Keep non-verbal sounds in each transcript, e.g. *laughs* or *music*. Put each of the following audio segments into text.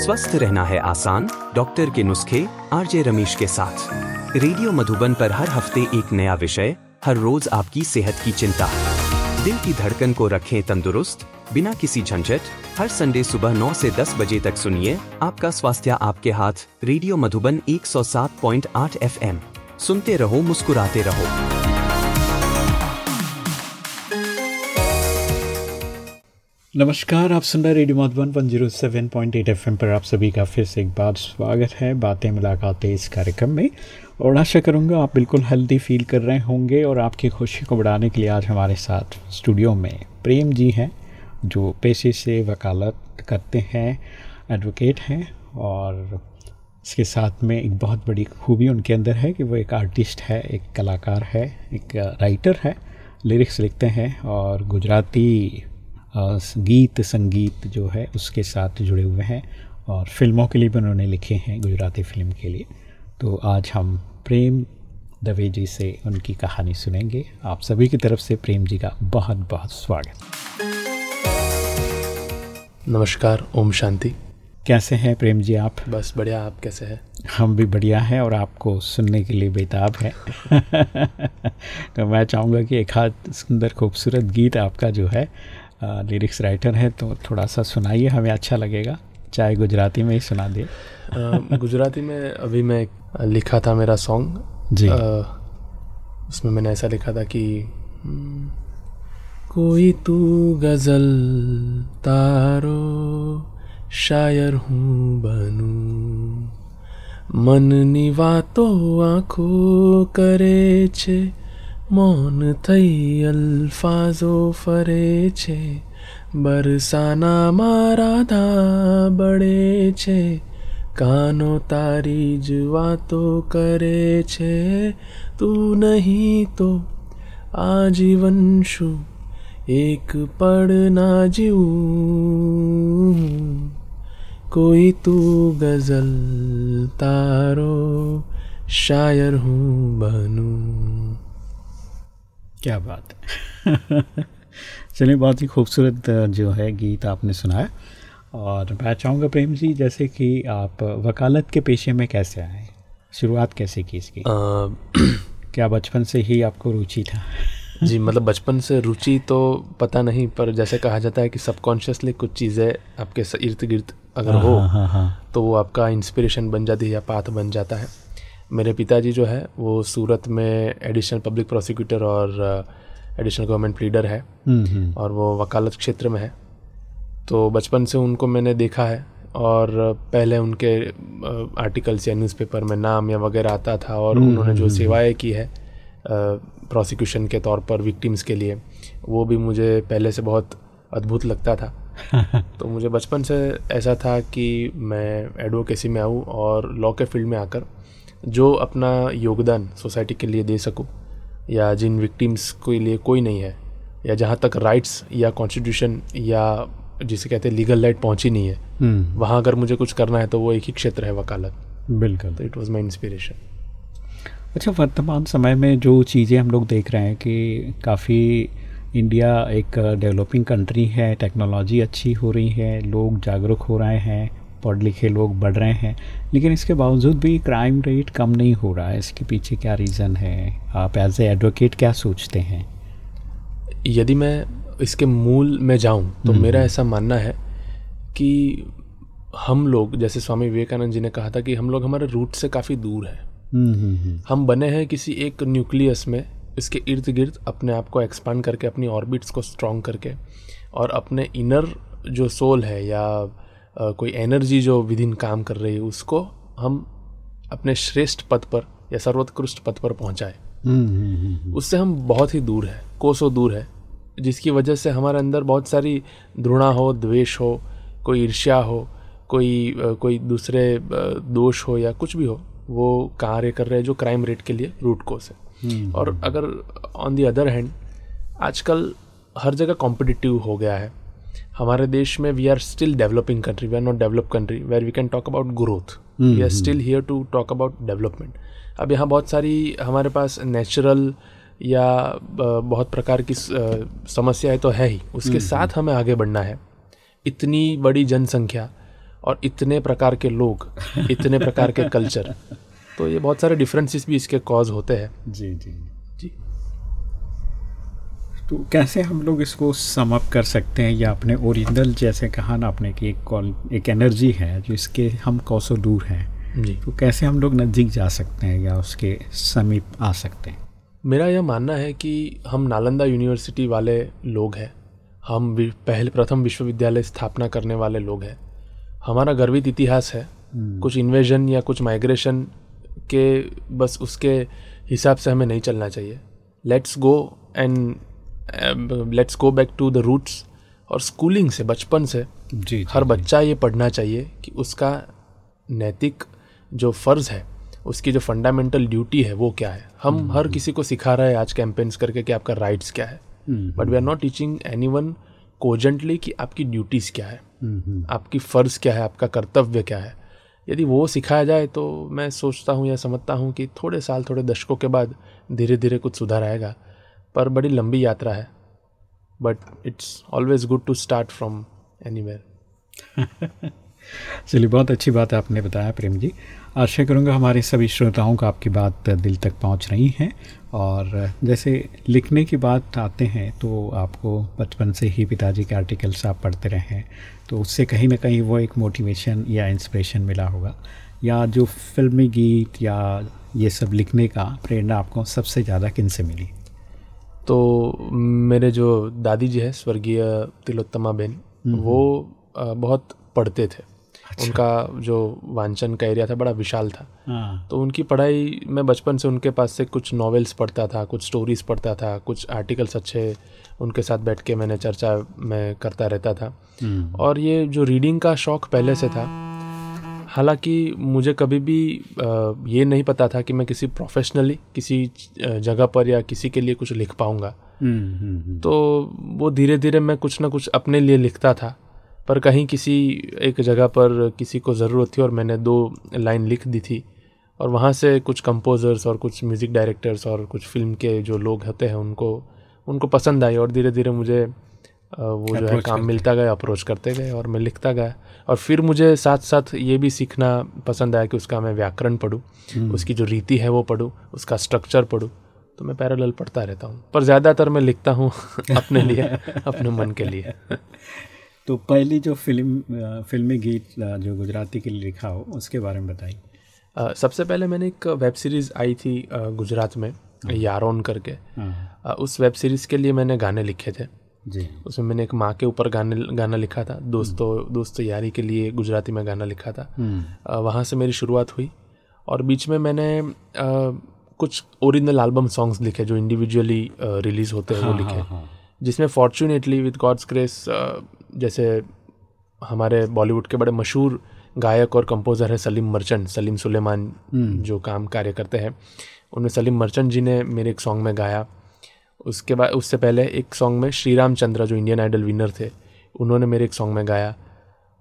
स्वस्थ रहना है आसान डॉक्टर के नुस्खे, आरजे रमेश के साथ। रेडियो मधुबन पर हर हफ़्ते एक नया विषय, हर रोज आपकी सेहत की चिंता। दिल की धड़कन को रखें तंदुरुस्त, बिना किसी झंझट, हर संडे सुबह 9 से 10 बजे तक सुनिए आपका स्वास्थ्य आपके हाथ, रेडियो मधुबन 107.8 एफएम। सुनते रहो, मुस्कुराते रहो। नमस्कार, आप सुन रहे radio Madhuban one zero seven point eight FM पर आप सभी का फिर से एक बार स्वागत है बातें मुलाकातें इस कार्यक्रम में। और आशा करूँगा आप बिल्कुल हेल्दी फील कर रहे होंगे और आपकी खुशी को बढ़ाने के लिए आज हमारे साथ स्टूडियो में प्रेम जी हैं, जो पेशे से वकालत करते हैं एडवोकेट हैं और इसके साथ में एक बहुत बड़ी खूबी उनके अंदर है कि वो एक आर्टिस्ट है, एक कलाकार है, एक राइटर है लिरिक्स लिखते हैं और गुजराती गीत संगीत जो है उसके साथ जुड़े हुए हैं और फ़िल्मों के लिए भी उन्होंने लिखे हैं गुजराती फ़िल्म के लिए। तो आज हम प्रेम दवे जी से उनकी कहानी सुनेंगे। आप सभी की तरफ़ से प्रेम जी का बहुत बहुत स्वागत। नमस्कार ओम शांति। कैसे हैं प्रेम जी आप? बस बढ़िया आप कैसे हैं? हम भी बढ़िया हैं और आपको सुनने के लिए बेताब है। *laughs* तो मैं चाहूँगा कि एक हाथ सुंदर खूबसूरत गीत आपका जो है लिरिक्स राइटर है तो थोड़ा सा सुनाइए हमें अच्छा लगेगा चाहे गुजराती में ही सुना दे गुजराती में अभी मैं लिखा था मेरा सॉन्ग जी आ, उसमें मैंने ऐसा लिखा था कि कोई तू गज़ल तारो शायर हूँ बनू મનની વાતો આંખો કરે છે મૌન થઈ અલ્ફાઝો ફરે છે બરસાના મારા ધાબળે છે કાનો તારી જ વાતો કરે છે તું નહીં તો આજીવન શું એક પળ ના જીવું કોઈ તું ગઝલ તારો શાયર હું બનું क्या बात है। *laughs* चलिए बहुत ही खूबसूरत जो है गीत आपने सुनाया। और मैं चाहूँगा प्रेम जी जैसे कि आप वकालत के पेशे में कैसे आए? शुरुआत कैसे की इसकी? *clears throat* क्या बचपन से ही आपको रुचि था? *laughs* जी मतलब बचपन से रुचि तो पता नहीं पर जैसे कहा जाता है कि सबकॉन्शियसली कुछ चीज़ें आपके इर्द गिर्द अगर हो हाँ, हाँ, हाँ. तो वो आपका इंस्पिरेशन बन जाती है या पाथ बन जाता है। मेरे पिताजी जो है वो सूरत में एडिशनल पब्लिक प्रोसिक्यूटर और एडिशनल गवर्नमेंट प्लीडर है और वो वकालत क्षेत्र में है। तो बचपन से उनको मैंने देखा है और पहले उनके आर्टिकल्स या न्यूज़पेपर में नाम या वगैरह आता था और उन्होंने जो सेवाएँ की है प्रोसिक्यूशन के तौर पर विक्टिम्स के लिए वो भी मुझे पहले से बहुत अद्भुत लगता था। *laughs* तो मुझे बचपन से ऐसा था कि मैं एडवोकेसी में आऊँ और लॉ के फ़ील्ड में आकर जो अपना योगदान सोसाइटी के लिए दे सकूँ या जिन विक्टिम्स के लिए कोई नहीं है या जहाँ तक राइट्स या कॉन्स्टिट्यूशन या जिसे कहते हैं लीगल लाइट पहुँची नहीं है वहाँ अगर मुझे कुछ करना है तो वो एक ही क्षेत्र है वकालत। बिल्कुल। तो इट वॉज़ माई इंस्पिरेशन अच्छा वर्तमान समय में जो चीज़ें हम लोग देख रहे हैं कि काफ़ी इंडिया एक डेवलपिंग कंट्री है टेक्नोलॉजी अच्छी हो रही है लोग जागरूक हो रहे हैं पढ़ लिखे लोग बढ़ रहे हैं लेकिन इसके बावजूद भी क्राइम रेट कम नहीं हो रहा है। इसके पीछे क्या रीज़न है? आप एज ए एडवोकेट क्या सोचते हैं? यदि मैं इसके मूल में जाऊँ तो मेरा ऐसा मानना है कि हम लोग जैसे स्वामी विवेकानंद जी ने कहा था कि हम लोग हमारे रूट से काफ़ी दूर हैं। हम बने हैं किसी एक न्यूक्लियस में इसके इर्द गिर्द अपने आप को एक्सपांड करके अपनी ऑर्बिट्स को स्ट्रॉन्ग करके और अपने इनर जो सोल है या कोई एनर्जी जो विद इन काम कर रही है उसको हम अपने श्रेष्ठ पद पर या सर्वोत्कृष्ट पद पर पहुँचाए। उससे हम बहुत ही दूर है कोसों दूर है जिसकी वजह से हमारे अंदर बहुत सारी घृणा हो द्वेष हो कोई ईर्ष्या हो कोई कोई दूसरे दोष हो या कुछ भी हो वो कार्य कर रहे हैं जो क्राइम रेट के लिए रूट कोस है। और अगर ऑन दी अदर हैंड आजकल हर जगह कॉम्पिटिटिव हो गया है हमारे देश में we are still developing country we are not develop country where we can talk about growth we are still here to talk about development अब यहाँ बहुत सारी हमारे पास नेचुरल या बहुत प्रकार की समस्याएँ तो है ही। उसके साथ हमें आगे बढ़ना है। इतनी बड़ी जनसंख्या और इतने प्रकार के लोग *laughs* इतने प्रकार के कल्चर तो ये बहुत सारे डिफरेंसेस भी इसके कॉज होते हैं। जी जी। जी। तो कैसे हम लोग इसको समअप कर सकते हैं? या अपने ओरिजिनल जैसे कहा ना आपने कि एक कॉल एक एनर्जी है जो इसके हम कौसों दूर हैं। जी। तो कैसे हम लोग नज़दीक जा सकते हैं या उसके समीप आ सकते हैं? मेरा यह मानना है कि हम नालंदा यूनिवर्सिटी वाले लोग हैं। हम पहले प्रथम विश्वविद्यालय स्थापना करने वाले लोग हैं। हमारा गर्वित इतिहास है। कुछ इन्वेजन या कुछ माइग्रेशन के बस उसके हिसाब से हमें नहीं चलना चाहिए। Let's go and let's go back to the roots और स्कूलिंग से बचपन से जी हर बच्चा ये पढ़ना चाहिए कि उसका नैतिक जो फ़र्ज़ है उसकी जो फंडामेंटल ड्यूटी है वो क्या है? हम हर किसी को सिखा रहे हैं आज कैंपेन्स करके कि आपका राइट्स क्या है। But we are not teaching anyone cogently कि आपकी ड्यूटीज़ क्या है। आपकी फ़र्ज़ क्या है? आपका कर्तव्य क्या है? यदि वो सिखाया जाए तो मैं सोचता हूँ या समझता हूँ कि थोड़े साल थोड़े दशकों के बाद धीरे धीरे कुछ सुधार आएगा। पर बड़ी लंबी यात्रा है but it's always good to start from anywhere चलिए, बहुत अच्छी बात आपने बताया प्रेम जी। आशा करूँगा हमारे सभी श्रोताओं को आपकी बात दिल तक पहुँच रही है और जैसे लिखने की बात आते हैं तो आपको बचपन से ही पिताजी के आर्टिकल्स आप पढ़ते रहे हैं तो उससे कहीं ना कहीं वो एक मोटिवेशन या इंस्पिरेशन मिला होगा। या जो फिल्मी गीत या ये सब लिखने का प्रेरणा आपको सबसे ज़्यादा किन से मिली? तो मेरे जो दादी जी है स्वर्गीय तिलोत्तमा बेन वो बहुत पढ़ते थे। अच्छा। उनका जो वांचन का एरिया था बड़ा विशाल था। हाँ। तो उनकी पढ़ाई मैं बचपन से उनके पास से कुछ नॉवेल्स पढ़ता था कुछ स्टोरीज पढ़ता था कुछ आर्टिकल्स अच्छे उनके साथ बैठ के मैंने चर्चा में करता रहता था। और ये जो रीडिंग का शौक पहले से था हालाँकि मुझे कभी भी ये नहीं पता था कि मैं किसी प्रोफेशनली किसी जगह पर या किसी के लिए कुछ लिख पाऊँगा हम्म, हम्म, हम्म। तो वो धीरे धीरे मैं कुछ ना कुछ अपने लिए लिखता था पर कहीं किसी एक जगह पर किसी को ज़रूरत थी और मैंने दो लाइन लिख दी थी और वहाँ से कुछ कंपोजर्स और कुछ म्यूज़िक डायरेक्टर्स और कुछ फ़िल्म के जो लोग होते हैं उनको उनको पसंद आई और धीरे धीरे मुझे वो जो है काम मिलता गया अप्रोच करते गए और मैं लिखता गया। और फिर मुझे साथ साथ ये भी सीखना पसंद आया कि उसका मैं व्याकरण पढ़ूँ उसकी जो रीति है वो पढ़ूँ उसका स्ट्रक्चर पढ़ूँ तो मैं पैरेलल पढ़ता रहता हूँ। पर ज़्यादातर मैं लिखता हूँ *laughs* अपने लिए अपने मन के लिए। *laughs* तो पहली जो फ़िल्म फिल्मी गीत जो गुजराती के लिए लिखा हो उसके बारे में बताइए। सबसे पहले मैंने एक वेब सीरीज़ आई थी गुजरात में यारोन करके। हाँ। उस वेब सीरीज़ के लिए मैंने गाने लिखे थे। जी। उसमें मैंने एक माँ के ऊपर गाने गाना लिखा था दोस्तों दोस्त यारी के लिए गुजराती में गाना लिखा था। हम्म, वहाँ से मेरी शुरुआत हुई और बीच में मैंने अ, कुछ ओरिजिनल एल्बम सॉन्ग्स लिखे जो इंडिविजुअली रिलीज़ होते हैं वो हाँ, लिखे। हाँ, हाँ। जिसमें फॉर्चुनेटली विद गॉड्स ग्रेस जैसे हमारे बॉलीवुड के बड़े मशहूर गायक और कंपोज़र है सलीम मर्चेंट सलीम सुलेमान जो काम कार्य करते हैं। उनमें सलीम मर्चेंट जी ने मेरे एक सॉन्ग में गाया। उसके बाद उससे पहले एक सॉन्ग में श्री राम चंद्रा जो इंडियन आइडल विनर थे उन्होंने मेरे एक सॉन्ग में गाया।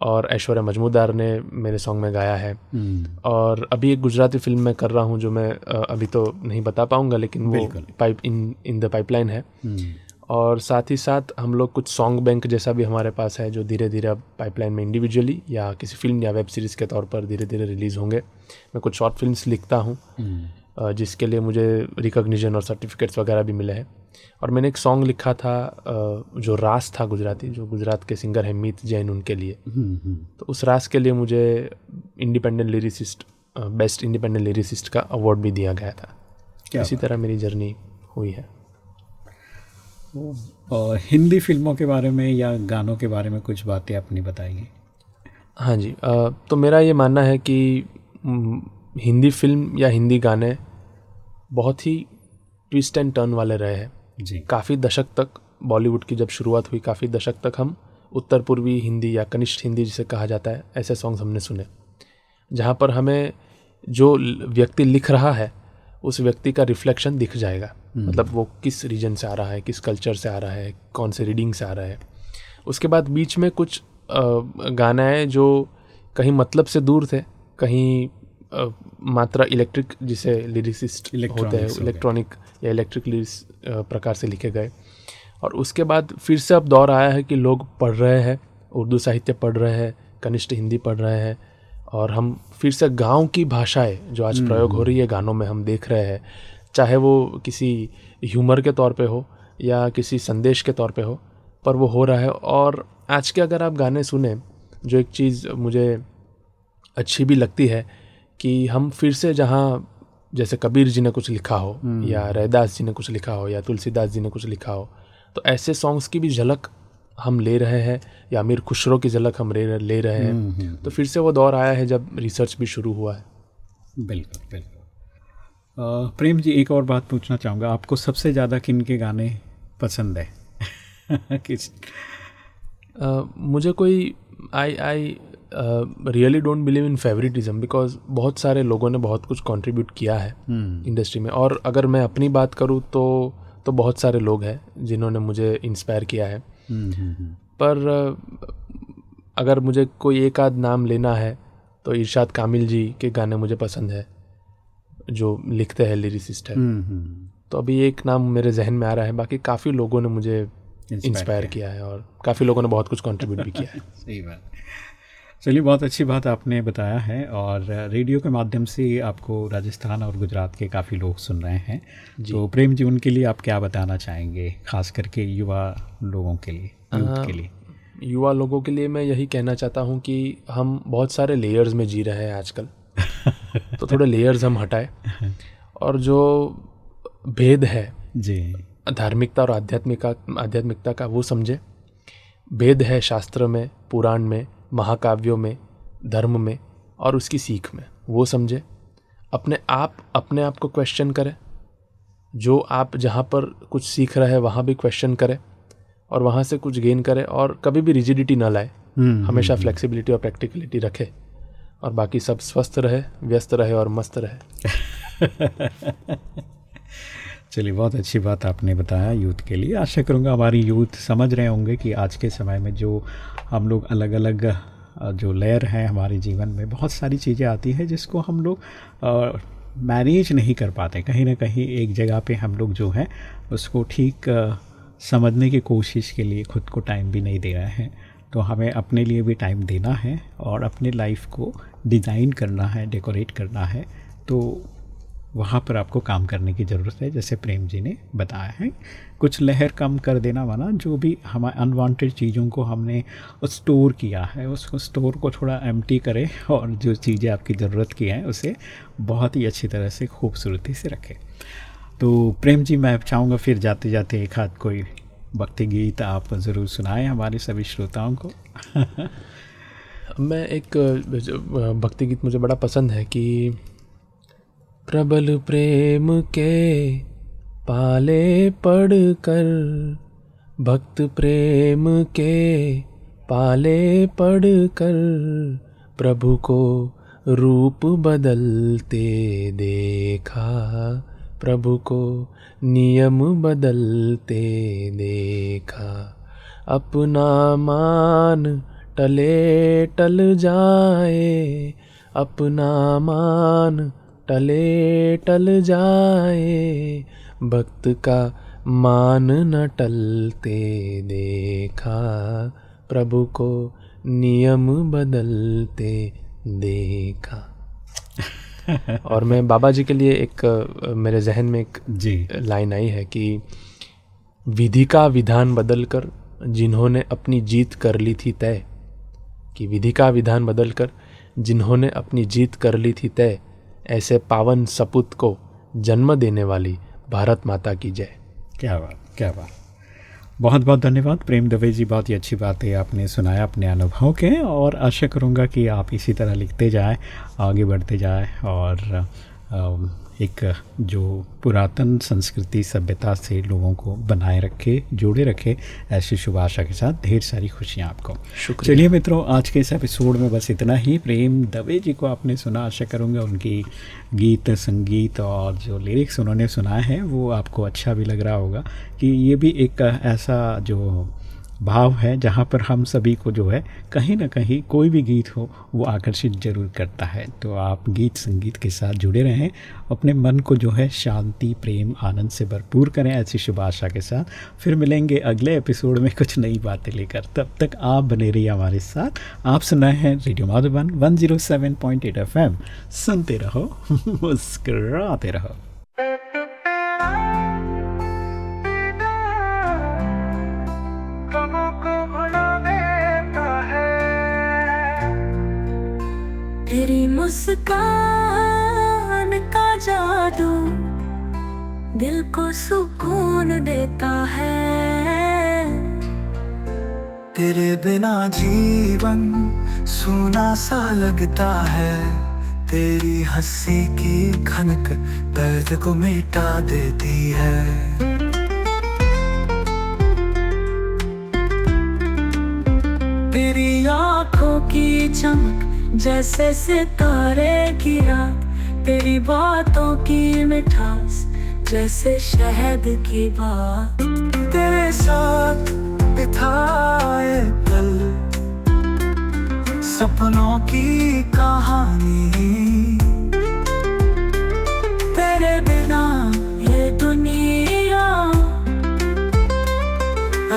और ऐश्वर्या मजमूदार ने मेरे सॉन्ग में गाया है। हम्म, और अभी एक गुजराती फ़िल्म में कर रहा हूँ जो मैं अभी तो नहीं बता पाऊँगा लेकिन वो pipe in in the pipeline है। हम्म, और साथ ही साथ हम लोग कुछ सॉन्ग बैंक जैसा भी हमारे पास है जो धीरे धीरे अब पाइपलाइन में इंडिविजुअली या किसी फ़िल्म या वेब सीरीज़ के तौर पर धीरे धीरे रिलीज़ होंगे। मैं कुछ शॉर्ट फिल्म्स लिखता हूँ। हम्म, जिसके लिए मुझे रिकॉग्निशन और सर्टिफिकेट्स वगैरह भी मिले हैं। और मैंने एक सॉन्ग लिखा था जो रास था गुजराती जो गुजरात के सिंगर हैं मीत जैन उनके लिए। हम्म, हम्म। तो उस रास के लिए मुझे independent lyricist best independent lyricist का अवार्ड भी दिया गया था। क्या इसी तरह मेरी जर्नी हुई है। और हिंदी फ़िल्मों के बारे में या गानों के बारे में कुछ बातें अपनी बताइए। हाँ जी अ, तो मेरा ये मानना है कि हिंदी फ़िल्म या हिंदी गाने बहुत ही ट्विस्ट एंड टर्न वाले रहे हैं। जी। काफ़ी दशक तक बॉलीवुड की जब शुरुआत हुई काफ़ी दशक तक हम उत्तर पूर्वी हिंदी या कनिष्ठ हिंदी जिसे कहा जाता है ऐसे सॉन्ग्स हमने सुने। जहाँ पर हमें जो व्यक्ति लिख रहा है उस व्यक्ति का रिफ्लेक्शन दिख जाएगा। मतलब वो किस रीजन से आ रहा है किस कल्चर से आ रहा है कौन से रीडिंग से आ रहा है। उसके बाद बीच में कुछ गाना है जो कहीं मतलब से दूर थे कहीं मात्रा इलेक्ट्रिक जिसे लिरिसिस्ट होते हैं। इलेक्ट्रॉनिक या इलेक्ट्रिक लिरिक्स प्रकार से लिखे गए। और उसके बाद फिर से अब दौर आया है कि लोग पढ़ रहे हैं उर्दू साहित्य पढ़ रहे हैं कनिष्ठ हिंदी पढ़ रहे हैं और हम फिर से गाँव की भाषाएँ जो आज प्रयोग हो रही है गानों में हम देख रहे हैं चाहे वो किसी ह्यूमर के तौर पे हो या किसी संदेश के तौर पे हो पर वो हो रहा है। और आज के अगर आप गाने सुने जो एक चीज़ मुझे अच्छी भी लगती है कि हम फिर से जहाँ जैसे कबीर जी ने कुछ लिखा हो या रैदास जी ने कुछ लिखा हो या तुलसीदास जी ने कुछ लिखा हो तो ऐसे सॉन्ग्स की भी झलक हम ले रहे हैं या अमीर खुशरो की झलक हम ले ले रहे हैं। तो फिर से वो दौर आया है जब रिसर्च भी शुरू हुआ है। बिल्कुल बिल्कुल। प्रेम जी एक और बात पूछना चाहूँगा। आपको सबसे ज़्यादा किन के गाने पसंद है? *laughs* किस uh, मुझे कोई I I really don't believe in favouritism because बहुत सारे लोगों ने बहुत कुछ कंट्रीब्यूट किया है इंडस्ट्री हम्म। में। और अगर मैं अपनी बात करूँ तो तो बहुत सारे लोग हैं जिन्होंने मुझे इंस्पायर किया है। हम्म, हम्म, पर अगर मुझे कोई एक आध नाम लेना है तो इरशाद कामिल जी के गाने मुझे पसंद है जो लिखते हैं लिरिसिस्ट है। तो अभी एक नाम मेरे जहन में आ रहा है बाकी काफ़ी लोगों ने मुझे इंस्पायर किया है। और काफ़ी लोगों ने बहुत कुछ कंट्रीब्यूट भी किया है। *laughs* सही बात। चलिए बहुत अच्छी बात आपने बताया है और रेडियो के माध्यम से आपको राजस्थान और गुजरात के काफ़ी लोग सुन रहे हैं। तो प्रेम जी उनके लिए आप क्या बताना चाहेंगे खास करके युवा लोगों के लिए यूथ के लिए? युवा लोगों के लिए मैं यही कहना चाहता हूँ कि हम बहुत सारे लेयर्स में जी रहे हैं आजकल। *laughs* तो थोड़े लेयर्स हम हटाए। और जो भेद है जी। धार्मिकता और आध्यात्मिका आध्यात्मिकता का वो समझे। भेद है शास्त्र में पुराण में महाकाव्यों में धर्म में और उसकी सीख में। वो समझे अपने आप अपने आप को क्वेश्चन करें। जो आप जहाँ पर कुछ सीख रहे हैं वहाँ भी क्वेश्चन करें और वहाँ से कुछ गेन करें और कभी भी रिजिडिटी ना लाए। हम्म, हमेशा फ्लेक्सिबिलिटी हम्म, हम्म। और प्रैक्टिकलिटी रखे और बाकी सब स्वस्थ रहे व्यस्त रहे और मस्त रहे। *laughs* चलिए, बहुत अच्छी बात आपने बताया यूथ के लिए। आशा करूँगा हमारी यूथ समझ रहे होंगे कि आज के समय में जो हम लोग अलग अलग जो लेयर हैं हमारे जीवन में, बहुत सारी चीज़ें आती हैं जिसको हम लोग मैनेज नहीं कर पाते। कहीं ना कहीं एक जगह पे हम लोग जो है, उसको ठीक समझने की कोशिश के लिए खुद को टाइम भी नहीं दे रहे हैं। तो हमें अपने लिए भी टाइम देना है और अपने लाइफ को डिज़ाइन करना है, डेकोरेट करना है। तो वहाँ पर आपको काम करने की ज़रूरत है, जैसे प्रेम जी ने बताया है। कुछ लहर कम कर देना वाला, जो भी हमारे अनवांटेड चीज़ों को हमने स्टोर किया है उसको स्टोर को थोड़ा एम करें और जो चीज़ें आपकी ज़रूरत की हैं, उसे बहुत ही अच्छी तरह से खूबसूरती से रखें। तो प्रेम जी, मैं चाहूँगा फिर जाते जाते एक हाथ कोई भक्ति गीत आप ज़रूर सुनाएँ हमारे सभी श्रोताओं को। *laughs* मैं एक भक्ति गीत मुझे बड़ा पसंद है कि प्रबल प्रेम के पाले पड़ कर भक्त प्रेम के पाले पड़ कर प्रभु को रूप बदलते देखा, प्रभु को नियम बदलते देखा। अपना मान टले टल जाए, अपना मान टले टल जाए भक्त का मान न टलते देखा प्रभु को नियम बदलते देखा। *laughs* और मैं बाबा जी के लिए एक मेरे जहन में एक जी। लाइन आई है कि विधि का विधान बदल कर जिन्होंने अपनी जीत कर ली थी तय कि विधि का विधान बदल कर जिन्होंने अपनी जीत कर ली थी तय ऐसे पावन सपूत को जन्म देने वाली भारत माता की जय। क्या बात क्या बात। बहुत बहुत धन्यवाद। प्रेम दवे जी, बहुत ही अच्छी बात है आपने सुनाया अपने अनुभव के। और आशा करूँगा कि आप इसी तरह लिखते जाएँ, आगे बढ़ते जाएँ और एक जो पुरातन संस्कृति सभ्यता से लोगों को बनाए रखे जोड़े रखे ऐसी शुभ आशा के साथ ढेर सारी खुशियाँ आपको। चलिए मित्रों आज के इस एपिसोड में बस इतना ही। प्रेम दवे जी को आपने सुना आशा करूँगा उनकी गीत संगीत और जो लिरिक्स उन्होंने सुनाए हैं वो आपको अच्छा भी लग रहा होगा कि ये भी एक ऐसा जो भाव है जहाँ पर हम सभी को जो है कहीं ना कहीं कोई भी गीत हो, वो आकर्षित ज़रूर करता है। तो आप गीत संगीत के साथ जुड़े रहें, अपने मन को जो है शांति, प्रेम, आनंद से भरपूर करें ऐसी शुभ आशा के साथ। फिर मिलेंगे अगले एपिसोड में कुछ नई बातें लेकर। तब तक आप बने रहिए हमारे साथ। आप सुन रहे हैं radio Madhuban one zero seven point eight F M. सुनते रहो, *laughs* मुस्कराते रहो। तेरी मुस्कान का जादू दिल को सुकून देता है। तेरे बिना जीवन सुना सा लगता है। तेरी हँसी की खनक दर्द को मिटा देती है। तेरी आँखों की चमक जैसे सितारे की रात तेरी बातों की मिठास जैसे शहद की बात। तेरे साथ बिताए पल, सपनों की कहानी। तेरे बिना ये दुनिया,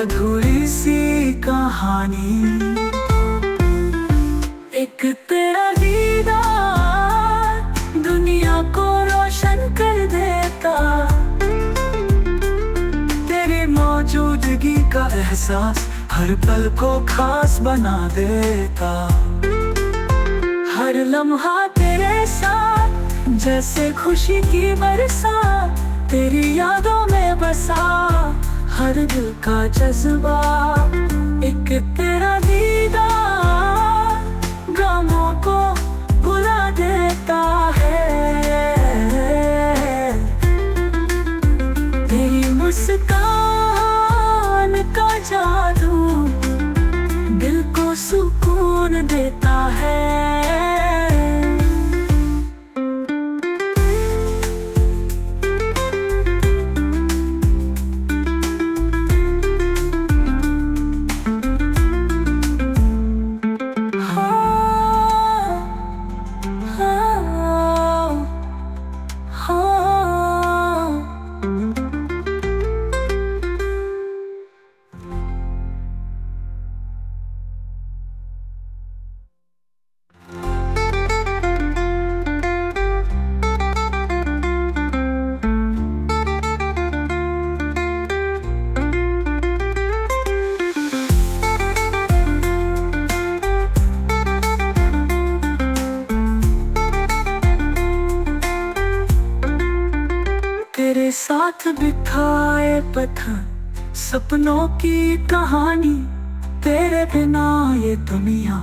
अधूरी सी कहानी। एहसास हर पल को खास बना देता। हर लम्हा तेरे साथ, जैसे खुशी की बरसात तेरी यादों में बसा। हर दिल का जज्बा एक सपनों की कहानी, तेरे बिना ये दुनिया,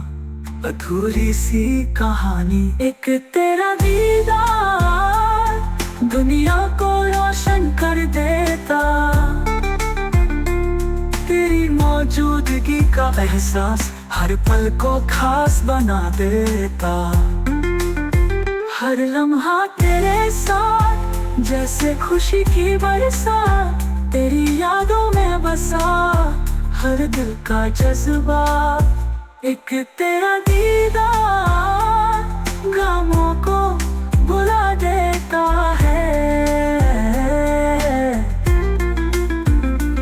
अधूरी सी कहानी। एक तेरा दीदार, दुनिया को रोशन कर देता। तेरी मौजूदगी का एहसास हर पल को खास बना देता। हर लम्हा तेरे साथ, जैसे खुशी की बरसात। तेरी यादों में बसा हर दिल का जज्बा। एक तेरा दीदार गमों को बुला देता है।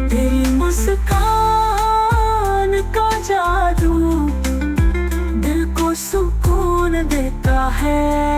तेरी मुस्कान का जादू दिल को सुकून देता है।